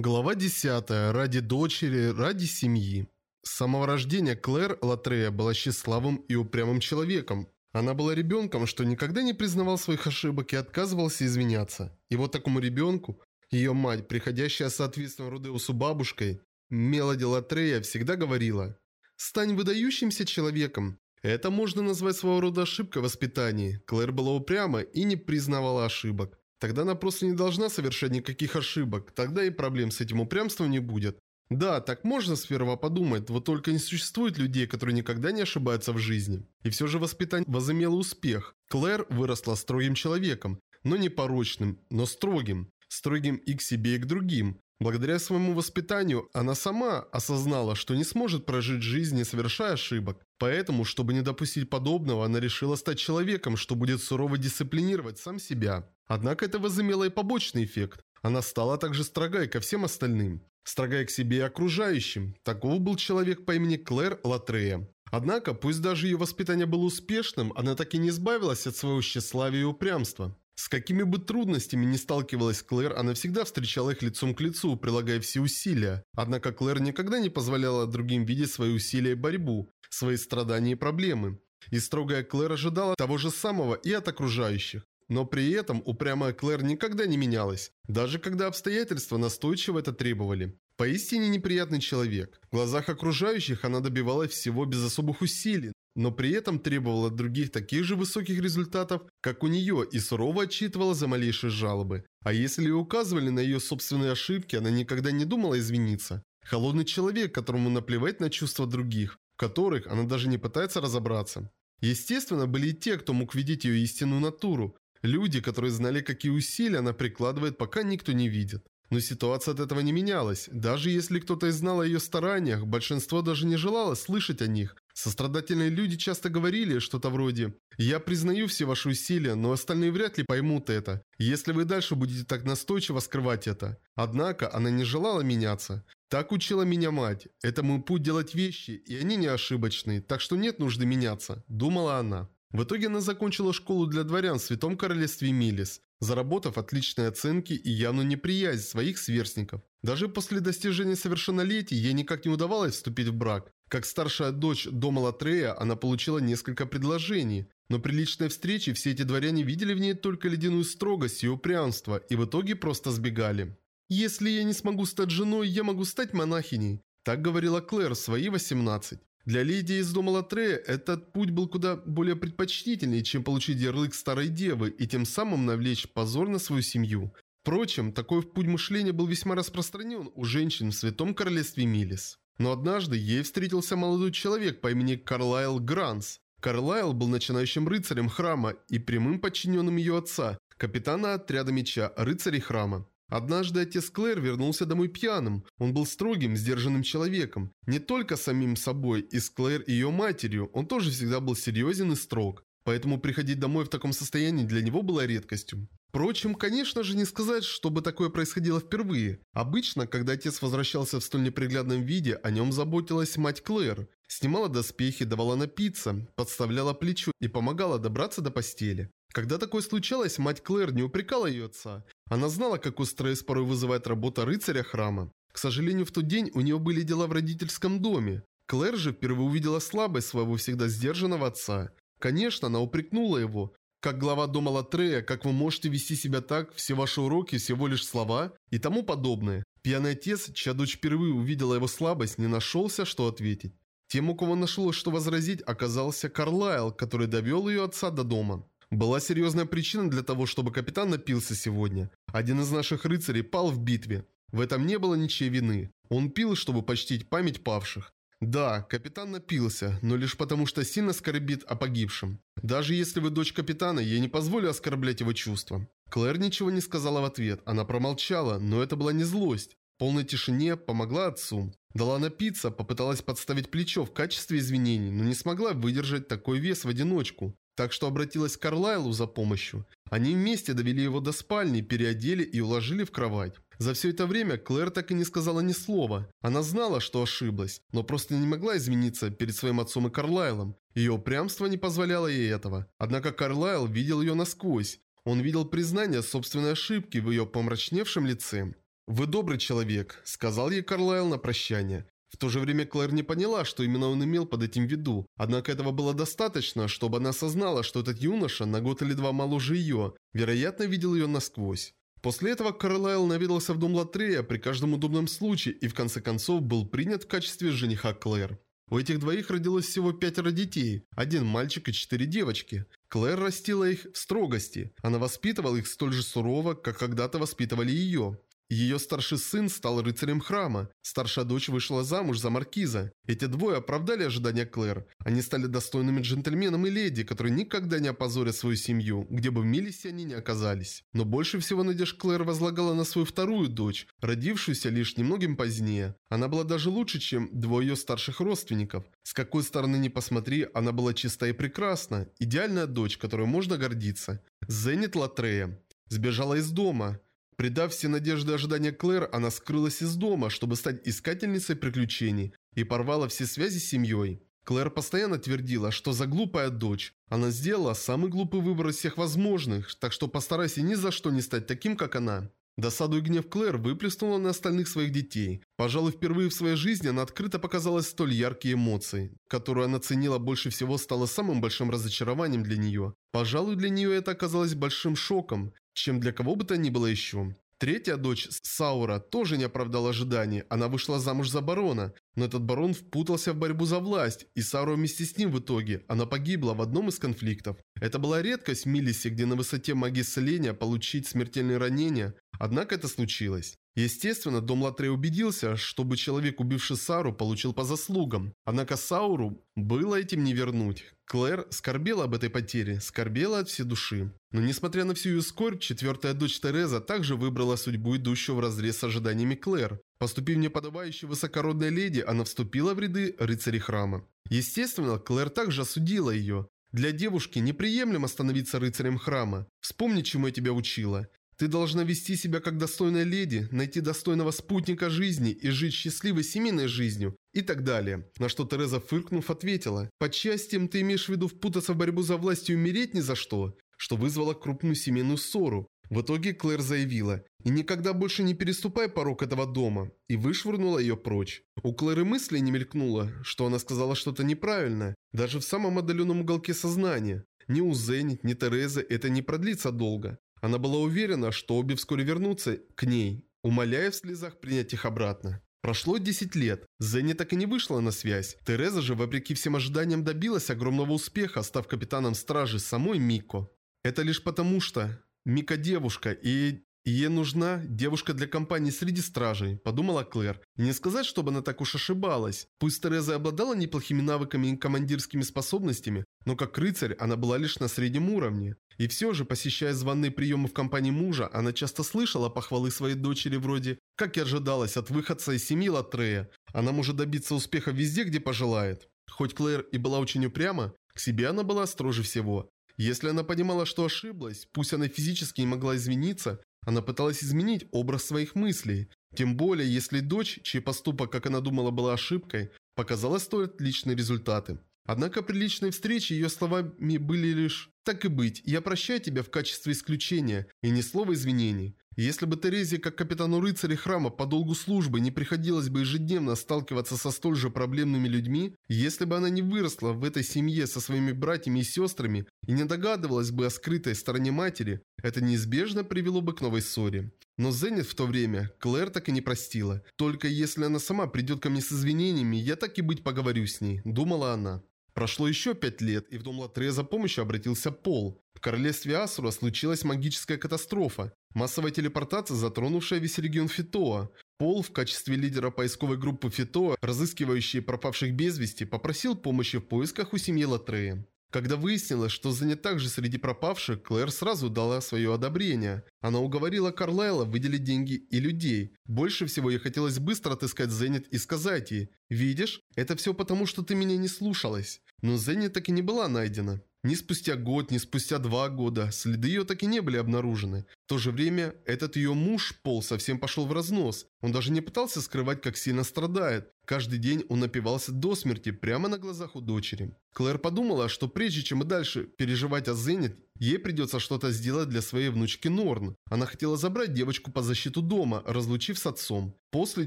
Глава 10. Ради дочери, ради семьи. С самого рождения Клэр Латрея была тщеславым и упрямым человеком. Она была ребенком, что никогда не признавал своих ошибок и отказывался извиняться. И вот такому ребенку, ее мать, приходящая соответственно Рудеусу бабушкой, Мелоди Латрея всегда говорила «Стань выдающимся человеком». Это можно назвать своего рода ошибкой в воспитании. Клэр была упряма и не признавала ошибок. Тогда она просто не должна совершать никаких ошибок, тогда и проблем с этим упрямством не будет. Да, так можно сперва подумать, вот только не существует людей, которые никогда не ошибаются в жизни. И все же воспитание возымело успех. Клэр выросла строгим человеком, но не порочным, но строгим. Строгим и к себе, и к другим. Благодаря своему воспитанию она сама осознала, что не сможет прожить жизнь, не совершая ошибок. Поэтому, чтобы не допустить подобного, она решила стать человеком, что будет сурово дисциплинировать сам себя. Однако это возымело и побочный эффект. Она стала также строгой ко всем остальным. Строгой к себе и окружающим. Таков был человек по имени Клэр Латрея. Однако, пусть даже ее воспитание было успешным, она так и не избавилась от своего тщеславия и упрямства. С какими бы трудностями не сталкивалась Клэр, она всегда встречала их лицом к лицу, прилагая все усилия. Однако Клэр никогда не позволяла другим видеть свои усилия и борьбу, свои страдания и проблемы. И строгая Клэр ожидала того же самого и от окружающих. Но при этом упрямая Клэр никогда не менялась, даже когда обстоятельства настойчиво это требовали. Поистине неприятный человек. В глазах окружающих она добивалась всего без особых усилий, но при этом требовала от других таких же высоких результатов, как у нее, и сурово отчитывала за малейшие жалобы. А если и указывали на ее собственные ошибки, она никогда не думала извиниться. Холодный человек, которому наплевать на чувства других, в которых она даже не пытается разобраться. Естественно, были и те, кто мог видеть ее истинную натуру. Люди, которые знали, какие усилия она прикладывает, пока никто не видит. Но ситуация от этого не менялась. Даже если кто-то и знал о ее стараниях, большинство даже не желало слышать о них. Сострадательные люди часто говорили что-то вроде «Я признаю все ваши усилия, но остальные вряд ли поймут это, если вы дальше будете так настойчиво скрывать это». Однако она не желала меняться. Так учила меня мать. Это мой путь делать вещи, и они не ошибочные, так что нет нужды меняться, думала она. В итоге она закончила школу для дворян в Святом Королевстве Милис, заработав отличные оценки и явную неприязнь своих сверстников. Даже после достижения совершеннолетия ей никак не удавалось вступить в брак. Как старшая дочь дома Латрея, она получила несколько предложений. Но при личной встрече все эти дворяне видели в ней только ледяную строгость и упрямство, и в итоге просто сбегали. «Если я не смогу стать женой, я могу стать монахиней», так говорила Клэр в свои 18. Для леди из дома Латрея этот путь был куда более предпочтительней, чем получить ярлык старой девы и тем самым навлечь позор на свою семью. Впрочем, такой путь мышления был весьма распространен у женщин в Святом Королевстве Милис. Но однажды ей встретился молодой человек по имени Карлайл Гранс. Карлайл был начинающим рыцарем храма и прямым подчиненным ее отца, капитана отряда меча рыцарей храма. Однажды отец Клэр вернулся домой пьяным. Он был строгим, сдержанным человеком. Не только самим собой, и с Клэр и ее матерью, он тоже всегда был серьезен и строг. Поэтому приходить домой в таком состоянии для него было редкостью. Впрочем, конечно же не сказать, чтобы такое происходило впервые. Обычно, когда отец возвращался в столь неприглядном виде, о нем заботилась мать Клэр. Снимала доспехи, давала напиться, подставляла плечо и помогала добраться до постели. Когда такое случалось, мать Клэр не упрекала ее отца. Она знала, какой стресс порой вызывает работа рыцаря храма. К сожалению, в тот день у нее были дела в родительском доме. Клэр же впервые увидела слабость своего всегда сдержанного отца. Конечно, она упрекнула его. Как глава дома Латрея, как вы можете вести себя так, все ваши уроки всего лишь слова и тому подобное. Пьяный отец, чья дочь впервые увидела его слабость, не нашелся, что ответить. Тем, у кого нашлось, что возразить, оказался Карлайл, который довел ее отца до дома. Была серьезная причина для того, чтобы капитан напился сегодня. Один из наших рыцарей пал в битве. В этом не было ничьей вины. Он пил, чтобы почтить память павших. Да, капитан напился, но лишь потому, что сильно скорбит о погибшем. Даже если вы дочь капитана, я не позволю оскорблять его чувства. Клэр ничего не сказала в ответ, она промолчала, но это была не злость. В полной тишине помогла отцу. Дала напиться, попыталась подставить плечо в качестве извинений, но не смогла выдержать такой вес в одиночку. Так что обратилась к Карлайлу за помощью. Они вместе довели его до спальни, переодели и уложили в кровать. За все это время Клэр так и не сказала ни слова. Она знала, что ошиблась, но просто не могла измениться перед своим отцом и Карлайлом. Ее упрямство не позволяло ей этого. Однако Карлайл видел ее насквозь. Он видел признание собственной ошибки в ее помрачневшем лице. «Вы добрый человек», – сказал ей Карлайл на прощание. В то же время Клэр не поняла, что именно он имел под этим в виду. Однако этого было достаточно, чтобы она осознала, что этот юноша на год или два моложе ее, вероятно, видел ее насквозь. После этого Карлайл наведался в дом Латрея при каждом удобном случае и в конце концов был принят в качестве жениха Клэр. У этих двоих родилось всего пятеро детей, один мальчик и четыре девочки. Клэр растила их в строгости. Она воспитывала их столь же сурово, как когда-то воспитывали ее. Ее старший сын стал рыцарем храма, старшая дочь вышла замуж за маркиза. Эти двое оправдали ожидания Клэр. Они стали достойными джентльменом и леди, которые никогда не опозорят свою семью, где бы в Милисе они ни оказались. Но больше всего надежд Клэр возлагала на свою вторую дочь, родившуюся лишь немногим позднее. Она была даже лучше, чем двое ее старших родственников. С какой стороны ни посмотри, она была чиста и прекрасна. Идеальная дочь, которой можно гордиться. Зенит Латрея. Сбежала из дома. Предав все надежды и ожидания Клэр, она скрылась из дома, чтобы стать искательницей приключений, и порвала все связи с семьей. Клэр постоянно твердила, что за глупая дочь. Она сделала самый глупый выбор из всех возможных, так что постарайся ни за что не стать таким, как она. Досаду и гнев Клэр выплеснула на остальных своих детей. Пожалуй, впервые в своей жизни она открыто показала столь яркие эмоции. Которую она ценила больше всего стало самым большим разочарованием для нее. Пожалуй, для нее это оказалось большим шоком чем для кого бы то ни было еще. Третья дочь Саура тоже не оправдала ожиданий. Она вышла замуж за барона, но этот барон впутался в борьбу за власть, и Саура вместе с ним в итоге. Она погибла в одном из конфликтов. Это была редкость в Милисе, где на высоте магии исцеления получить смертельные ранения. Однако это случилось. Естественно, Дом Латре убедился, чтобы человек, убивший Сару, получил по заслугам. Однако Сауру было этим не вернуть. Клэр скорбела об этой потере, скорбела от всей души. Но несмотря на всю ее скорбь, четвертая дочь Тереза также выбрала судьбу, идущую в разрез с ожиданиями Клэр. Поступив неподобающей высокородной леди, она вступила в ряды рыцарей храма. Естественно, Клэр также осудила ее. Для девушки неприемлемо становиться рыцарем храма. Вспомни, чему я тебя учила. Ты должна вести себя как достойная леди, найти достойного спутника жизни и жить счастливой семейной жизнью, и так далее. На что Тереза, фыркнув, ответила, «Под счастьем ты имеешь в виду впутаться в борьбу за власть и умереть ни за что?» Что вызвало крупную семейную ссору. В итоге Клэр заявила, «И никогда больше не переступай порог этого дома», и вышвырнула ее прочь. У Клэры мысли не мелькнуло, что она сказала что-то неправильное, даже в самом отдаленном уголке сознания. Ни у Зенит, ни Терезы это не продлится долго. Она была уверена, что обе вскоре вернутся к ней, умоляя в слезах принять их обратно. Прошло 10 лет. Зенни так и не вышла на связь. Тереза же, вопреки всем ожиданиям, добилась огромного успеха, став капитаном стражи самой Мико. Это лишь потому, что Мика девушка, и ей нужна девушка для компании среди стражей, подумала Клэр. И не сказать, чтобы она так уж ошибалась. Пусть Тереза обладала неплохими навыками и командирскими способностями, но как рыцарь она была лишь на среднем уровне. И все же, посещая званые приемы в компании мужа, она часто слышала похвалы своей дочери вроде «Как и ожидалось от выходца из семьи Латрея, она может добиться успеха везде, где пожелает». Хоть Клэр и была очень упряма, к себе она была строже всего. Если она понимала, что ошиблась, пусть она физически не могла извиниться, она пыталась изменить образ своих мыслей. Тем более, если дочь, чей поступок, как она думала, была ошибкой, показала столь отличные результаты. Однако при личной встрече ее словами были лишь «Так и быть, я прощаю тебя в качестве исключения» и ни слова извинений. Если бы Терезе, как капитану рыцаря храма по долгу службы, не приходилось бы ежедневно сталкиваться со столь же проблемными людьми, если бы она не выросла в этой семье со своими братьями и сестрами и не догадывалась бы о скрытой стороне матери, это неизбежно привело бы к новой ссоре. Но Зенит в то время Клэр так и не простила. Только если она сама придет ко мне с извинениями, я так и быть поговорю с ней, думала она. Прошло еще пять лет, и в дом Латре за помощью обратился Пол. В королевстве Асура случилась магическая катастрофа. Массовая телепортация, затронувшая весь регион Фитоа. Пол в качестве лидера поисковой группы Фитоа, разыскивающей пропавших без вести, попросил помощи в поисках у семьи Латрея. Когда выяснилось, что занят также среди пропавших, Клэр сразу дала свое одобрение. Она уговорила Карлайла выделить деньги и людей. Больше всего ей хотелось быстро отыскать Зенит и сказать ей, «Видишь, это все потому, что ты меня не слушалась». Но Зенит так и не была найдена. Ни спустя год, ни спустя два года следы ее так и не были обнаружены. В то же время этот ее муж, Пол, совсем пошел в разнос. Он даже не пытался скрывать, как сильно страдает. Каждый день он напивался до смерти прямо на глазах у дочери. Клэр подумала, что прежде чем и дальше переживать о Зенит, ей придется что-то сделать для своей внучки Норн. Она хотела забрать девочку по защиту дома, разлучив с отцом, после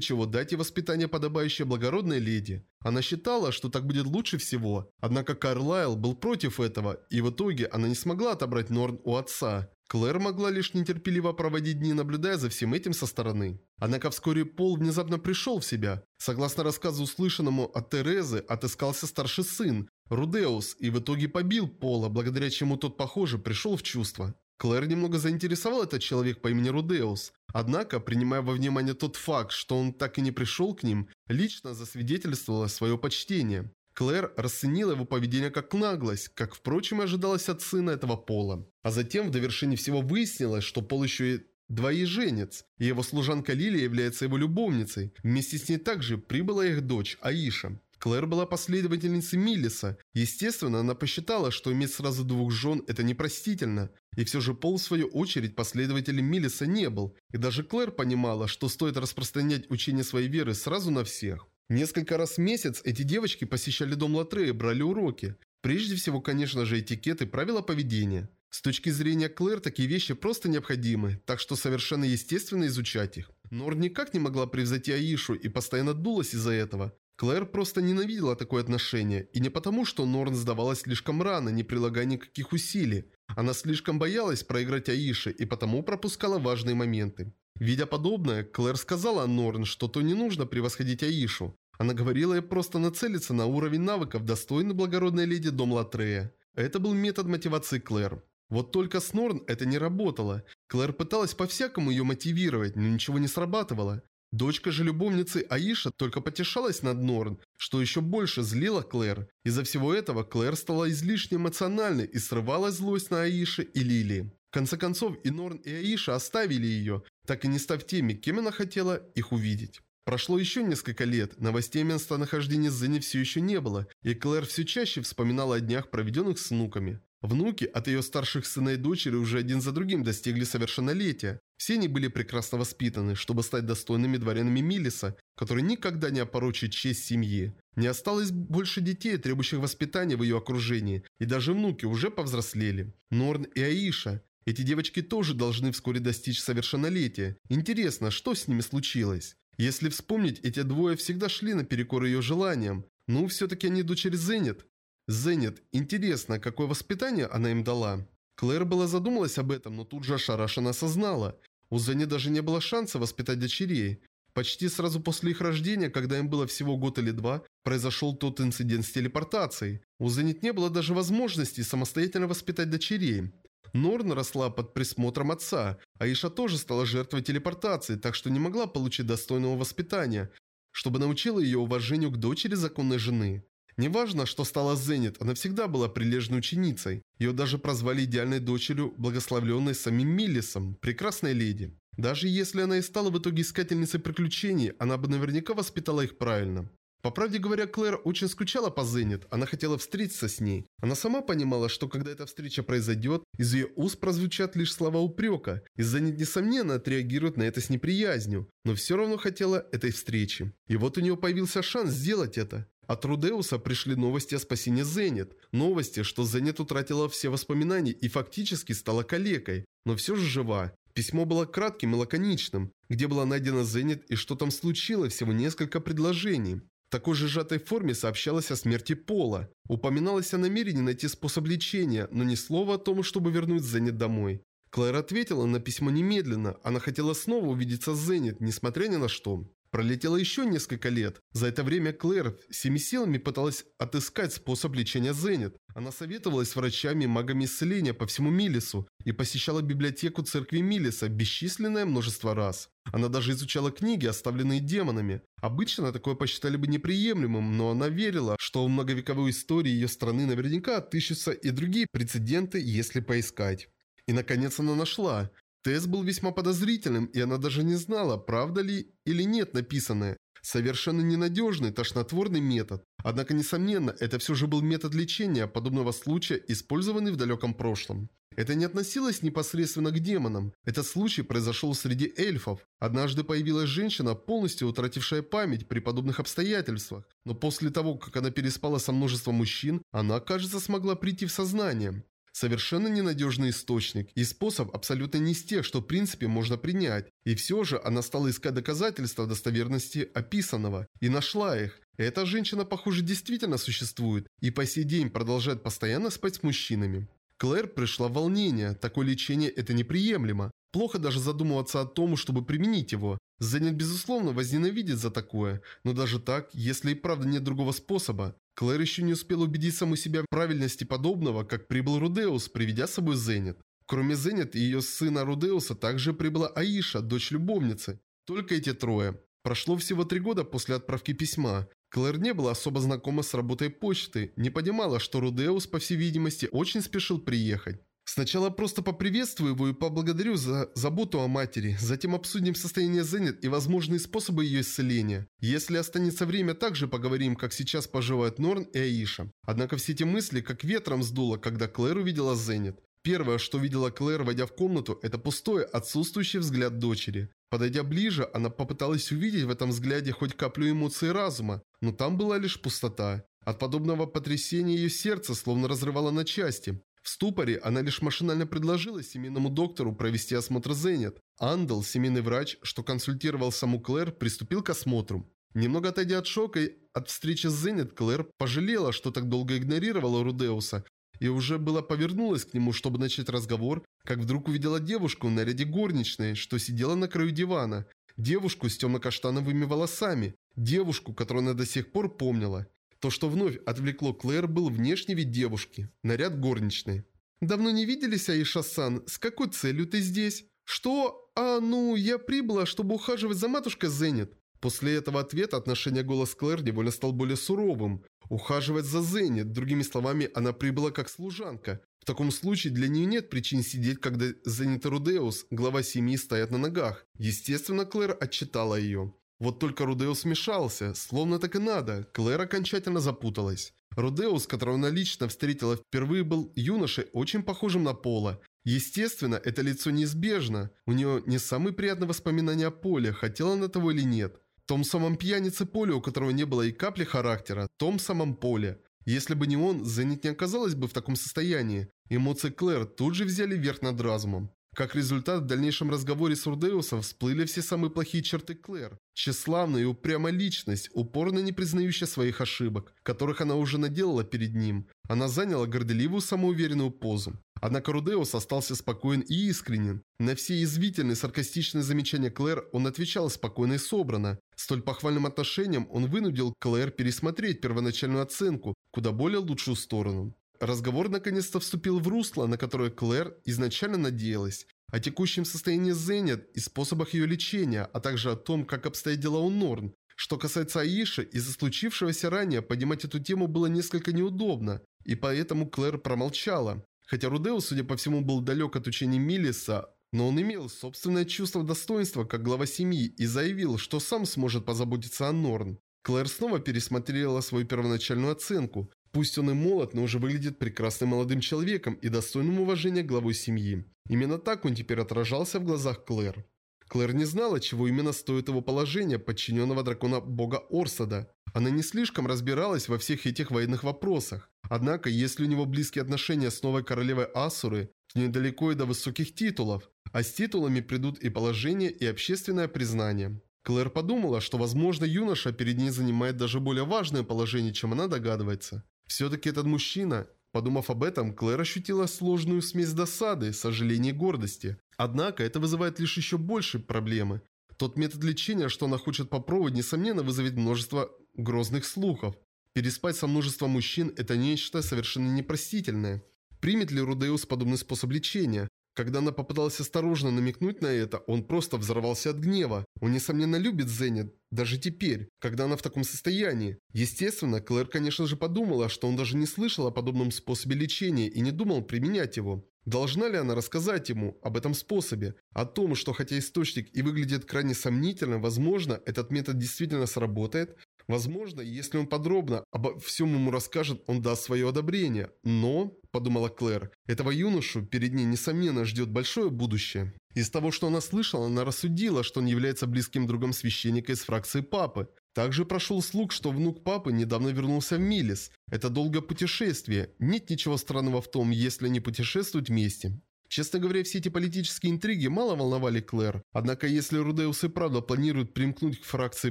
чего дать ей воспитание, подобающее благородной леди. Она считала, что так будет лучше всего, однако Карлайл был против этого, и в итоге она не смогла отобрать Норн у отца. Клэр могла лишь нетерпеливо проводить дни, наблюдая за всем этим со стороны. Однако вскоре Пол внезапно пришел в себя. Согласно рассказу, услышанному от Терезы, отыскался старший сын, Рудеус, и в итоге побил Пола, благодаря чему тот, похоже, пришел в чувство. Клэр немного заинтересовал этот человек по имени Рудеус. Однако, принимая во внимание тот факт, что он так и не пришел к ним, лично засвидетельствовала свое почтение. Клэр расценила его поведение как наглость, как, впрочем, и ожидалось от сына этого пола. А затем в довершении всего выяснилось, что Пол еще и двоеженец, и его служанка Лилия является его любовницей. Вместе с ней также прибыла их дочь Аиша. Клэр была последовательницей Миллиса. Естественно, она посчитала, что иметь сразу двух жен – это непростительно. И все же Пол, в свою очередь, последователем Миллиса не был. И даже Клэр понимала, что стоит распространять учение своей веры сразу на всех. Несколько раз в месяц эти девочки посещали дом Латре и брали уроки. Прежде всего, конечно же, этикет и правила поведения. С точки зрения Клэр, такие вещи просто необходимы, так что совершенно естественно изучать их. Нор никак не могла превзойти Аишу и постоянно дулась из-за этого. Клэр просто ненавидела такое отношение, и не потому, что Норн сдавалась слишком рано, не прилагая никаких усилий. Она слишком боялась проиграть Аише и потому пропускала важные моменты. Видя подобное, Клэр сказала Норн, что то не нужно превосходить Аишу. Она говорила ей просто нацелиться на уровень навыков достойной благородной леди Дом Латрея. Это был метод мотивации Клэр. Вот только с Норн это не работало. Клэр пыталась по-всякому ее мотивировать, но ничего не срабатывало. Дочка же любовницы Аиша только потешалась над Норн, что еще больше злило Клэр. Из-за всего этого Клэр стала излишне эмоциональной и срывала злость на Аише и Лили. В конце концов и Норн и Аиша оставили ее, так и не став теми, кем она хотела их увидеть. Прошло еще несколько лет, новостей о местонахождении Зенни все еще не было, и Клэр все чаще вспоминала о днях, проведенных с внуками. Внуки от ее старших сына и дочери уже один за другим достигли совершеннолетия. Все они были прекрасно воспитаны, чтобы стать достойными дворянами Милиса, который никогда не опорочит честь семьи. Не осталось больше детей, требующих воспитания в ее окружении, и даже внуки уже повзрослели. Норн и Аиша. Эти девочки тоже должны вскоре достичь совершеннолетия. Интересно, что с ними случилось? Если вспомнить, эти двое всегда шли наперекор ее желаниям. Ну, все-таки они дочери Зенит. Зенит, интересно, какое воспитание она им дала? Клэр была задумалась об этом, но тут же ошарашенно осознала. У Зенит даже не было шанса воспитать дочерей. Почти сразу после их рождения, когда им было всего год или два, произошел тот инцидент с телепортацией. У Зенит не было даже возможности самостоятельно воспитать дочерей. Норн росла под присмотром отца, а Иша тоже стала жертвой телепортации, так что не могла получить достойного воспитания, чтобы научила ее уважению к дочери законной жены. Неважно, что стала Зенит, она всегда была прилежной ученицей. Ее даже прозвали идеальной дочерью, благословленной самим Миллисом, прекрасной леди. Даже если она и стала в итоге искательницей приключений, она бы наверняка воспитала их правильно. По правде говоря, Клэр очень скучала по Зенит, она хотела встретиться с ней. Она сама понимала, что когда эта встреча произойдет, из ее уст прозвучат лишь слова упрека, и Зенит несомненно отреагирует на это с неприязнью, но все равно хотела этой встречи. И вот у нее появился шанс сделать это. От Рудеуса пришли новости о спасении Зенит. Новости, что Зенит утратила все воспоминания и фактически стала калекой, но все же жива. Письмо было кратким и лаконичным, где была найдена Зенит и что там случилось, всего несколько предложений такой же сжатой форме сообщалось о смерти Пола. Упоминалось о намерении найти способ лечения, но ни слова о том, чтобы вернуть Зенит домой. Клэр ответила на письмо немедленно. Она хотела снова увидеться с Зенит, несмотря ни на что. Пролетело еще несколько лет. За это время Клэр всеми силами пыталась отыскать способ лечения Зенит. Она советовалась с врачами и магами исцеления по всему Милису и посещала библиотеку церкви Милиса бесчисленное множество раз. Она даже изучала книги, оставленные демонами. Обычно такое посчитали бы неприемлемым, но она верила, что в многовековой истории ее страны наверняка отыщутся и другие прецеденты, если поискать. И наконец она нашла. Тест был весьма подозрительным, и она даже не знала, правда ли или нет написанное. Совершенно ненадежный, тошнотворный метод. Однако, несомненно, это все же был метод лечения подобного случая, использованный в далеком прошлом. Это не относилось непосредственно к демонам. Этот случай произошел среди эльфов. Однажды появилась женщина, полностью утратившая память при подобных обстоятельствах. Но после того, как она переспала со множеством мужчин, она, кажется, смогла прийти в сознание. Совершенно ненадежный источник и способ абсолютно не из тех, что в принципе можно принять. И все же она стала искать доказательства достоверности описанного и нашла их. Эта женщина, похоже, действительно существует и по сей день продолжает постоянно спать с мужчинами. Клэр пришла в волнение, такое лечение это неприемлемо. Плохо даже задумываться о том, чтобы применить его. Занят, безусловно, возненавидит за такое, но даже так, если и правда нет другого способа. Клэр еще не успела убедить саму себя в правильности подобного, как прибыл Рудеус, приведя с собой Зенит. Кроме Зенит и ее сына Рудеуса также прибыла Аиша, дочь любовницы. Только эти трое. Прошло всего три года после отправки письма. Клэр не была особо знакома с работой почты, не понимала, что Рудеус, по всей видимости, очень спешил приехать. Сначала просто поприветствую его и поблагодарю за заботу о матери, затем обсудим состояние Зенит и возможные способы ее исцеления. Если останется время, также поговорим, как сейчас поживают Норн и Аиша. Однако все эти мысли как ветром сдуло, когда Клэр увидела Зенит. Первое, что видела Клэр, войдя в комнату, это пустой, отсутствующий взгляд дочери. Подойдя ближе, она попыталась увидеть в этом взгляде хоть каплю эмоций разума, но там была лишь пустота. От подобного потрясения ее сердце словно разрывало на части. В ступоре она лишь машинально предложила семейному доктору провести осмотр Зенит. Андел, семейный врач, что консультировал саму Клэр, приступил к осмотру. Немного отойдя от шока и от встречи с Зенит, Клэр пожалела, что так долго игнорировала Рудеуса, и уже была повернулась к нему, чтобы начать разговор, как вдруг увидела девушку в наряде горничной, что сидела на краю дивана. Девушку с темно-каштановыми волосами. Девушку, которую она до сих пор помнила. То, что вновь отвлекло Клэр, был внешний вид девушки. Наряд горничной. «Давно не виделись, Аиша-сан? С какой целью ты здесь?» «Что? А, ну, я прибыла, чтобы ухаживать за матушкой Зенит». После этого ответа отношение голос Клэр невольно стал более суровым. Ухаживать за Зенит, другими словами, она прибыла как служанка. В таком случае для нее нет причин сидеть, когда Зенит и Рудеус, глава семьи, стоят на ногах. Естественно, Клэр отчитала ее. Вот только Рудеус смешался, словно так и надо. Клэр окончательно запуталась. Рудеус, которого она лично встретила впервые, был юношей, очень похожим на Пола. Естественно, это лицо неизбежно. У нее не самые приятные воспоминания о Поле, хотела она того или нет том самом пьянице Поле, у которого не было и капли характера, том самом Поле. Если бы не он, Зенит не оказалась бы в таком состоянии. Эмоции Клэр тут же взяли верх над разумом. Как результат, в дальнейшем разговоре с Урдеусом всплыли все самые плохие черты Клэр. Тщеславная и упрямая личность, упорно не признающая своих ошибок, которых она уже наделала перед ним. Она заняла горделивую самоуверенную позу. Однако Рудеус остался спокоен и искренен. На все язвительные, саркастичные замечания Клэр он отвечал спокойно и собрано. Столь похвальным отношением он вынудил Клэр пересмотреть первоначальную оценку, куда более лучшую сторону. Разговор наконец-то вступил в русло, на которое Клэр изначально надеялась. О текущем состоянии Зенит и способах ее лечения, а также о том, как обстоят дела у Норн. Что касается Аиши, из-за случившегося ранее поднимать эту тему было несколько неудобно, и поэтому Клэр промолчала. Хотя Рудеус, судя по всему, был далек от учения Миллиса, но он имел собственное чувство достоинства как глава семьи и заявил, что сам сможет позаботиться о Норн. Клэр снова пересмотрела свою первоначальную оценку. Пусть он и молод, но уже выглядит прекрасным молодым человеком и достойным уважения главой семьи. Именно так он теперь отражался в глазах Клэр. Клэр не знала, чего именно стоит его положение подчиненного дракона бога Орсада. Она не слишком разбиралась во всех этих военных вопросах. Однако, если у него близкие отношения с новой королевой Асуры, то недалеко и до высоких титулов. А с титулами придут и положение, и общественное признание. Клэр подумала, что, возможно, юноша перед ней занимает даже более важное положение, чем она догадывается. Все-таки этот мужчина... Подумав об этом, Клэр ощутила сложную смесь досады, сожаления и гордости. Однако это вызывает лишь еще больше проблемы. Тот метод лечения, что она хочет попробовать, несомненно вызовет множество грозных слухов. Переспать со множеством мужчин – это нечто совершенно непростительное. Примет ли Рудеус подобный способ лечения? Когда она попыталась осторожно намекнуть на это, он просто взорвался от гнева. Он, несомненно, любит Зенит, даже теперь, когда она в таком состоянии. Естественно, Клэр, конечно же, подумала, что он даже не слышал о подобном способе лечения и не думал применять его. Должна ли она рассказать ему об этом способе? О том, что хотя источник и выглядит крайне сомнительно, возможно, этот метод действительно сработает? Возможно, если он подробно обо всем ему расскажет, он даст свое одобрение. Но, подумала Клэр, этого юношу перед ней, несомненно, ждет большое будущее. Из того, что она слышала, она рассудила, что он является близким другом священника из фракции папы. Также прошел слух, что внук папы недавно вернулся в Милис. Это долгое путешествие. Нет ничего странного в том, если они путешествуют вместе. Честно говоря, все эти политические интриги мало волновали Клэр. Однако, если Рудеус и правда планирует примкнуть к фракции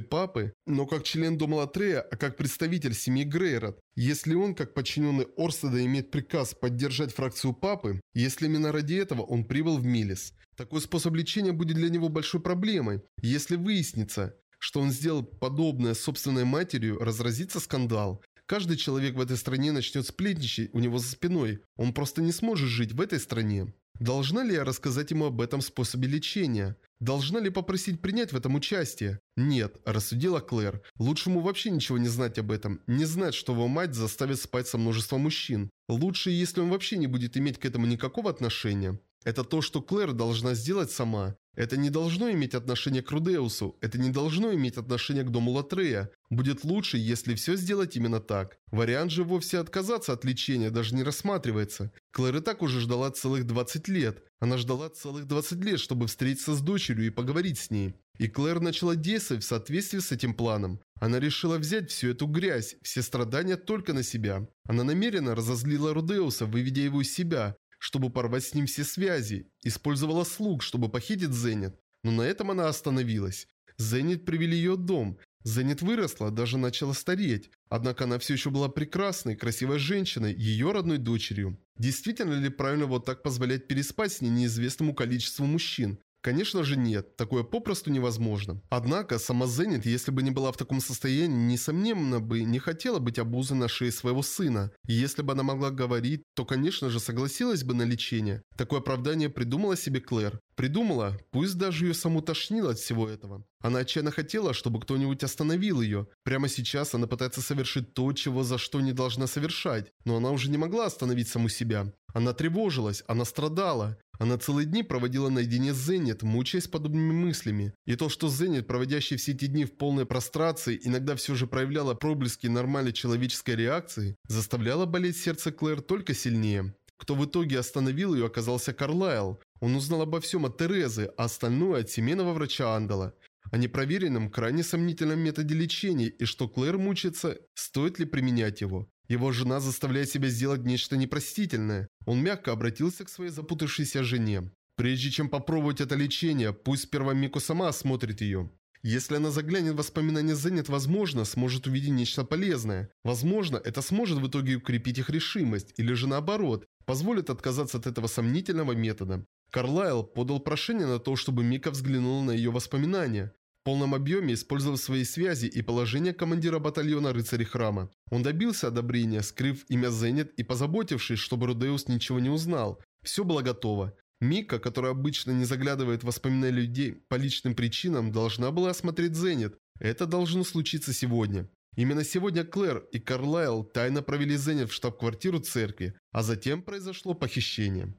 папы, но как член Дома Латрея, а как представитель семьи Грейрот, если он, как подчиненный Орстеда, имеет приказ поддержать фракцию папы, если именно ради этого он прибыл в Милис, такой способ лечения будет для него большой проблемой. Если выяснится, что он сделал подобное собственной матерью, разразится скандал. Каждый человек в этой стране начнет сплетничать у него за спиной. Он просто не сможет жить в этой стране. Должна ли я рассказать ему об этом способе лечения? Должна ли попросить принять в этом участие? Нет, рассудила Клэр. Лучше ему вообще ничего не знать об этом. Не знать, что его мать заставит спать со множеством мужчин. Лучше, если он вообще не будет иметь к этому никакого отношения. Это то, что Клэр должна сделать сама. Это не должно иметь отношения к Рудеусу, это не должно иметь отношения к дому Латрея. Будет лучше, если все сделать именно так. Вариант же вовсе отказаться от лечения даже не рассматривается. Клэр и так уже ждала целых 20 лет. Она ждала целых 20 лет, чтобы встретиться с дочерью и поговорить с ней. И Клэр начала действовать в соответствии с этим планом. Она решила взять всю эту грязь, все страдания только на себя. Она намеренно разозлила Рудеуса, выведя его из себя, чтобы порвать с ним все связи, использовала слуг, чтобы похитить Зенит. Но на этом она остановилась. Зенит привели ее дом. Зенит выросла, даже начала стареть. Однако она все еще была прекрасной, красивой женщиной, ее родной дочерью. Действительно ли правильно вот так позволять переспать с ней неизвестному количеству мужчин? Конечно же нет, такое попросту невозможно. Однако, сама Зенит, если бы не была в таком состоянии, несомненно бы не хотела быть обузой на шее своего сына. И если бы она могла говорить, то, конечно же, согласилась бы на лечение. Такое оправдание придумала себе Клэр. Придумала, пусть даже ее саму тошнило от всего этого. Она отчаянно хотела, чтобы кто-нибудь остановил ее. Прямо сейчас она пытается совершить то, чего за что не должна совершать. Но она уже не могла остановить саму себя. Она тревожилась, она страдала. Она целые дни проводила наедине с Зенит, мучаясь подобными мыслями. И то, что Зенит, проводящий все эти дни в полной прострации, иногда все же проявляла проблески нормальной человеческой реакции, заставляло болеть сердце Клэр только сильнее. Кто в итоге остановил ее, оказался Карлайл. Он узнал обо всем от Терезы, а остальное от семейного врача Андала. О непроверенном, крайне сомнительном методе лечения и что Клэр мучается, стоит ли применять его. Его жена заставляет себя сделать нечто непростительное. Он мягко обратился к своей запутавшейся жене. Прежде чем попробовать это лечение, пусть сперва Мику сама осмотрит ее. Если она заглянет в воспоминания Зенит, возможно, сможет увидеть нечто полезное. Возможно, это сможет в итоге укрепить их решимость, или же наоборот, позволит отказаться от этого сомнительного метода. Карлайл подал прошение на то, чтобы Мика взглянула на ее воспоминания в полном объеме использовав свои связи и положение командира батальона рыцарей храма. Он добился одобрения, скрыв имя Зенит и позаботившись, чтобы Рудеус ничего не узнал. Все было готово. Мика, которая обычно не заглядывает в воспоминания людей по личным причинам, должна была осмотреть Зенит. Это должно случиться сегодня. Именно сегодня Клэр и Карлайл тайно провели Зенит в штаб-квартиру церкви, а затем произошло похищение.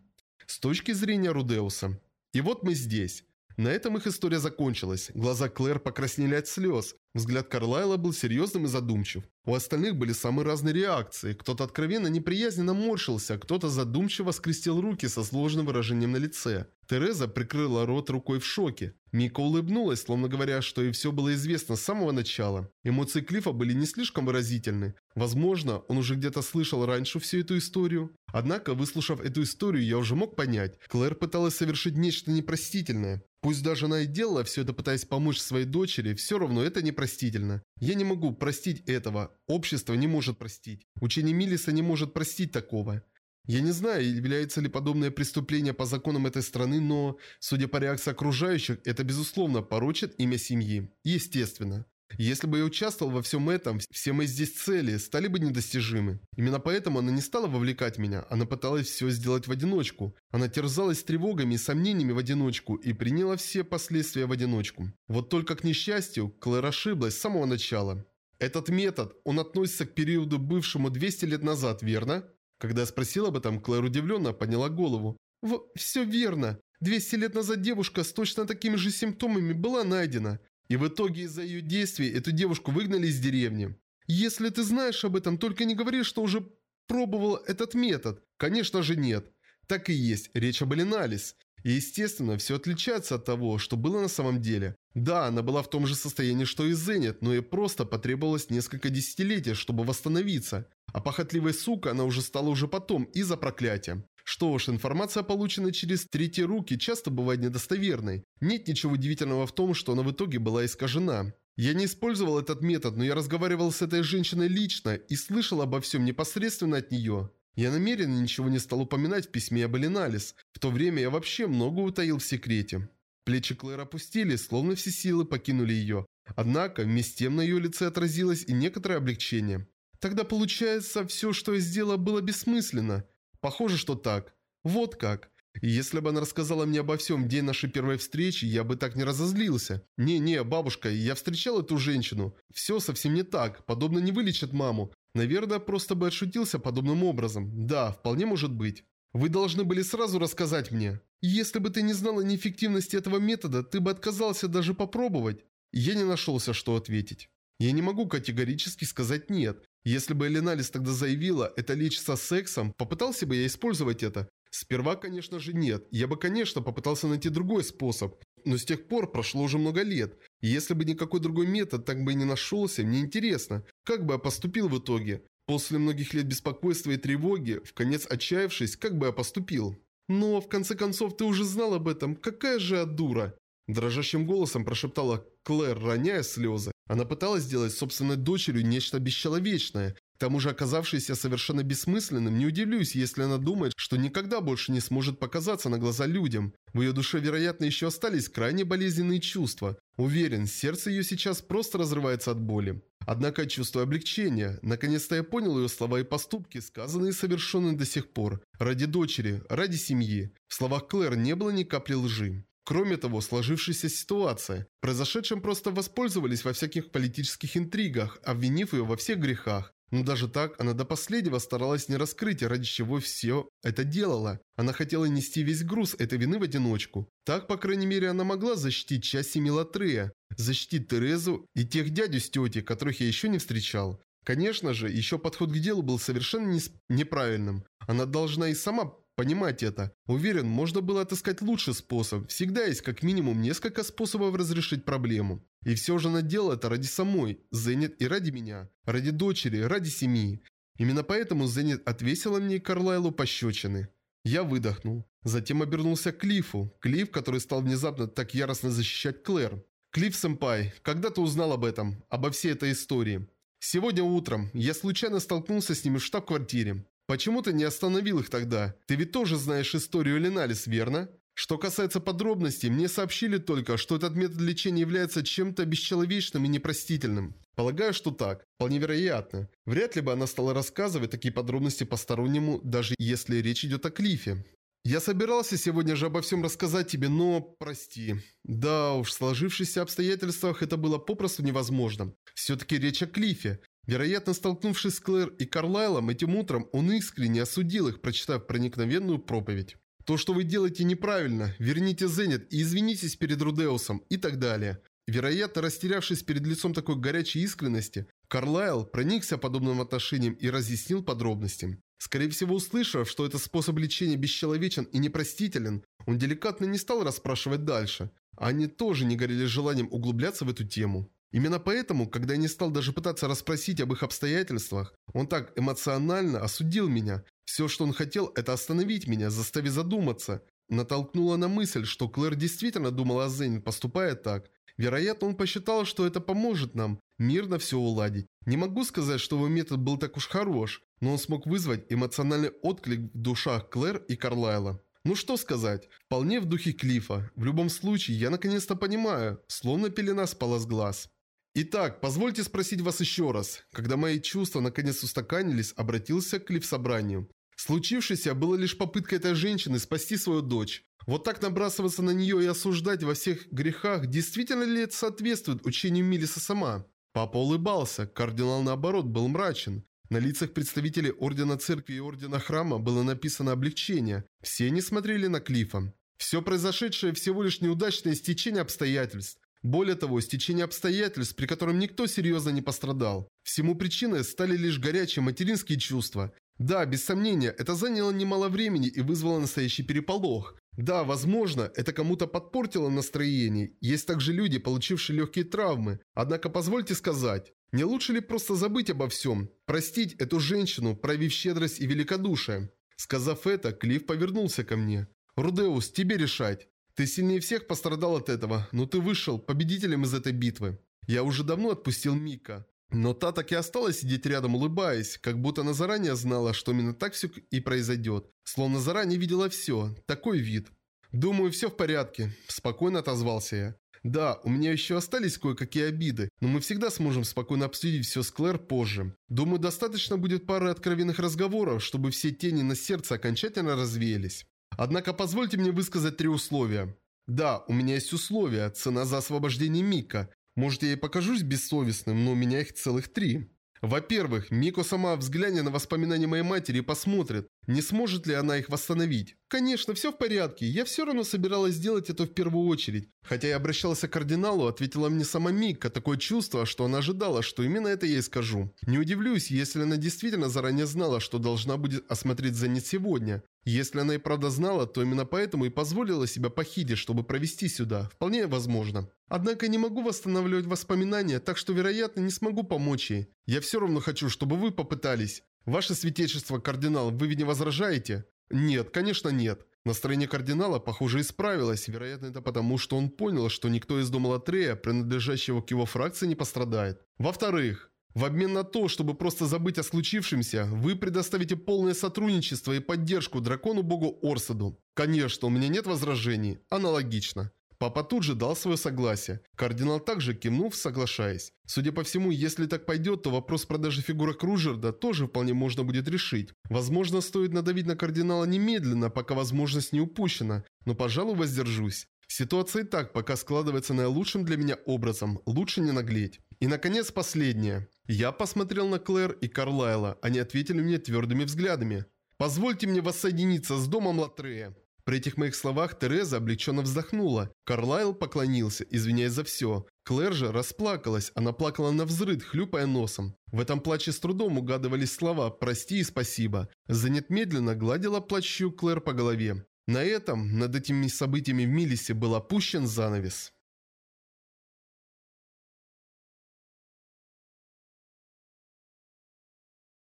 С точки зрения Рудеуса. И вот мы здесь. На этом их история закончилась. Глаза Клэр покраснели от слез. Взгляд Карлайла был серьезным и задумчив. У остальных были самые разные реакции. Кто-то откровенно неприязненно морщился, кто-то задумчиво скрестил руки со сложным выражением на лице. Тереза прикрыла рот рукой в шоке. Мика улыбнулась, словно говоря, что ей все было известно с самого начала. Эмоции Клифа были не слишком выразительны. Возможно, он уже где-то слышал раньше всю эту историю. Однако, выслушав эту историю, я уже мог понять. Клэр пыталась совершить нечто непростительное. Пусть даже она и делала все это, пытаясь помочь своей дочери, все равно это непростительно. Я не могу простить этого. Общество не может простить. Учение Милиса не может простить такого. Я не знаю, является ли подобное преступление по законам этой страны, но, судя по реакции окружающих, это безусловно порочит имя семьи. Естественно. Если бы я участвовал во всем этом, все мои здесь цели стали бы недостижимы. Именно поэтому она не стала вовлекать меня, она пыталась все сделать в одиночку. Она терзалась тревогами и сомнениями в одиночку и приняла все последствия в одиночку. Вот только к несчастью, Клэр ошиблась с самого начала. Этот метод, он относится к периоду бывшему 200 лет назад, верно? Когда спросил об этом, Клэр удивленно подняла голову. В «Все верно. 200 лет назад девушка с точно такими же симптомами была найдена. И в итоге из-за ее действий эту девушку выгнали из деревни. Если ты знаешь об этом, только не говори, что уже пробовал этот метод. Конечно же нет. Так и есть, речь об Эленалис. И естественно, все отличается от того, что было на самом деле. Да, она была в том же состоянии, что и Зенит, но ей просто потребовалось несколько десятилетий, чтобы восстановиться. А похотливой сука она уже стала уже потом, из-за проклятия. Что ж, информация, полученная через третьи руки, часто бывает недостоверной. Нет ничего удивительного в том, что она в итоге была искажена. Я не использовал этот метод, но я разговаривал с этой женщиной лично и слышал обо всем непосредственно от нее. Я намеренно ничего не стал упоминать в письме об Элиналис. В то время я вообще много утаил в секрете. Плечи Клэр опустились, словно все силы покинули ее. Однако, вместе тем на ее лице отразилось и некоторое облегчение. Тогда получается, все, что я сделала, было бессмысленно. Похоже, что так. Вот как. Если бы она рассказала мне обо всем день нашей первой встречи, я бы так не разозлился. Не-не, бабушка, я встречал эту женщину. Все совсем не так. Подобно не вылечит маму. Наверное, просто бы отшутился подобным образом. Да, вполне может быть. Вы должны были сразу рассказать мне. Если бы ты не знала неэффективности этого метода, ты бы отказался даже попробовать. Я не нашелся, что ответить. Я не могу категорически сказать «нет». Если бы Эленалис тогда заявила «это лечится сексом», попытался бы я использовать это. Сперва, конечно же, нет. Я бы, конечно, попытался найти другой способ. Но с тех пор прошло уже много лет. И если бы никакой другой метод так бы и не нашелся, мне интересно, как бы я поступил в итоге. После многих лет беспокойства и тревоги, в конец отчаявшись, как бы я поступил. Но, в конце концов, ты уже знал об этом. Какая же я дура. Дрожащим голосом прошептала Клэр, роняя слезы. Она пыталась сделать собственной дочерью нечто бесчеловечное, к тому же оказавшийся совершенно бессмысленным, не удивлюсь, если она думает, что никогда больше не сможет показаться на глаза людям. В ее душе, вероятно, еще остались крайне болезненные чувства. Уверен, сердце ее сейчас просто разрывается от боли. Однако чувствую облегчение. Наконец-то я понял ее слова и поступки, сказанные и совершенные до сих пор. Ради дочери, ради семьи. В словах Клэр не было ни капли лжи. Кроме того, сложившаяся ситуация. Произошедшим просто воспользовались во всяких политических интригах, обвинив ее во всех грехах. Но даже так, она до последнего старалась не раскрыть, ради чего все это делала. Она хотела нести весь груз этой вины в одиночку. Так, по крайней мере, она могла защитить часть семьи Латрея, защитить Терезу и тех дядю с тетей, которых я еще не встречал. Конечно же, еще подход к делу был совершенно не неправильным. Она должна и сама понимать это. Уверен, можно было отыскать лучший способ. Всегда есть как минимум несколько способов разрешить проблему. И все же она делала это ради самой, Зенит и ради меня. Ради дочери, ради семьи. Именно поэтому Зенит отвесила мне и Карлайлу пощечины. Я выдохнул. Затем обернулся к Клифу. Клифф, который стал внезапно так яростно защищать Клэр. Клифф-сэмпай, когда ты узнал об этом, обо всей этой истории? Сегодня утром я случайно столкнулся с ними в штаб-квартире. Почему ты не остановил их тогда? Ты ведь тоже знаешь историю Леналис, верно? Что касается подробностей, мне сообщили только, что этот метод лечения является чем-то бесчеловечным и непростительным. Полагаю, что так. Вполне вероятно. Вряд ли бы она стала рассказывать такие подробности постороннему, даже если речь идет о Клифе. Я собирался сегодня же обо всем рассказать тебе, но... Прости. Да уж, в сложившихся обстоятельствах это было попросту невозможно. Все-таки речь о Клифе. Вероятно, столкнувшись с Клэр и Карлайлом этим утром, он искренне осудил их, прочитав проникновенную проповедь. То, что вы делаете неправильно, верните Зенит и извинитесь перед Рудеусом и так далее. Вероятно, растерявшись перед лицом такой горячей искренности, Карлайл проникся подобным отношением и разъяснил подробности. Скорее всего, услышав, что этот способ лечения бесчеловечен и непростителен, он деликатно не стал расспрашивать дальше. Они тоже не горели желанием углубляться в эту тему. Именно поэтому, когда я не стал даже пытаться расспросить об их обстоятельствах, он так эмоционально осудил меня. Все, что он хотел, это остановить меня, заставить задуматься. Натолкнуло на мысль, что Клэр действительно думала о Зене, поступая так. Вероятно, он посчитал, что это поможет нам мирно все уладить. Не могу сказать, что его метод был так уж хорош, но он смог вызвать эмоциональный отклик в душах Клэр и Карлайла. Ну что сказать, вполне в духе Клифа. В любом случае, я наконец-то понимаю, словно пелена спала с глаз. Итак, позвольте спросить вас еще раз. Когда мои чувства наконец устаканились, обратился к Лив-собранию. Случившееся было лишь попыткой этой женщины спасти свою дочь. Вот так набрасываться на нее и осуждать во всех грехах, действительно ли это соответствует учению Милиса сама? Папа улыбался, кардинал наоборот был мрачен. На лицах представителей Ордена Церкви и Ордена Храма было написано облегчение. Все они смотрели на Клифа. Все произошедшее всего лишь неудачное стечение обстоятельств. Более того, стечение обстоятельств, при котором никто серьезно не пострадал. Всему причиной стали лишь горячие материнские чувства. Да, без сомнения, это заняло немало времени и вызвало настоящий переполох. Да, возможно, это кому-то подпортило настроение. Есть также люди, получившие легкие травмы. Однако позвольте сказать, не лучше ли просто забыть обо всем? Простить эту женщину, проявив щедрость и великодушие? Сказав это, Клифф повернулся ко мне. «Рудеус, тебе решать. Ты сильнее всех пострадал от этого, но ты вышел победителем из этой битвы. Я уже давно отпустил Мика. Но та так и осталась сидеть рядом, улыбаясь, как будто она заранее знала, что именно так все и произойдет. Словно заранее видела все. Такой вид. «Думаю, все в порядке», – спокойно отозвался я. «Да, у меня еще остались кое-какие обиды, но мы всегда сможем спокойно обсудить все с Клэр позже. Думаю, достаточно будет пары откровенных разговоров, чтобы все тени на сердце окончательно развеялись». Однако позвольте мне высказать три условия. Да, у меня есть условия, цена за освобождение Мика. Может, я и покажусь бессовестным, но у меня их целых три. Во-первых, Мико сама взглянет на воспоминания моей матери и посмотрит, не сможет ли она их восстановить. Конечно, все в порядке, я все равно собиралась сделать это в первую очередь. Хотя я обращалась к кардиналу, ответила мне сама Мика, такое чувство, что она ожидала, что именно это я ей скажу. Не удивлюсь, если она действительно заранее знала, что должна будет осмотреть Зенит сегодня. Если она и правда знала, то именно поэтому и позволила себя похитить, чтобы провести сюда. Вполне возможно. Однако не могу восстанавливать воспоминания, так что, вероятно, не смогу помочь ей. Я все равно хочу, чтобы вы попытались. Ваше святейшество, кардинал, вы ведь не возражаете? Нет, конечно нет. Настроение кардинала, похоже, исправилось. Вероятно, это потому, что он понял, что никто из дома Латрея, принадлежащего к его фракции, не пострадает. Во-вторых, в обмен на то, чтобы просто забыть о случившемся, вы предоставите полное сотрудничество и поддержку дракону-богу Орсаду. Конечно, у меня нет возражений. Аналогично. Папа тут же дал свое согласие. Кардинал также кивнув, соглашаясь. Судя по всему, если так пойдет, то вопрос продажи фигурок Ружерда тоже вполне можно будет решить. Возможно, стоит надавить на кардинала немедленно, пока возможность не упущена, но, пожалуй, воздержусь. Ситуация и так пока складывается наилучшим для меня образом, лучше не наглеть. И, наконец, последнее. Я посмотрел на Клэр и Карлайла, они ответили мне твердыми взглядами. «Позвольте мне воссоединиться с домом Латрея». При этих моих словах Тереза облегченно вздохнула. Карлайл поклонился, извиняясь за все. Клэр же расплакалась, она плакала на взрыд, хлюпая носом. В этом плаче с трудом угадывались слова «прости» и «спасибо». Занят медленно гладила плачущую Клэр по голове. На этом, над этими событиями в Милисе был опущен занавес.